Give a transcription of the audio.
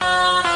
Música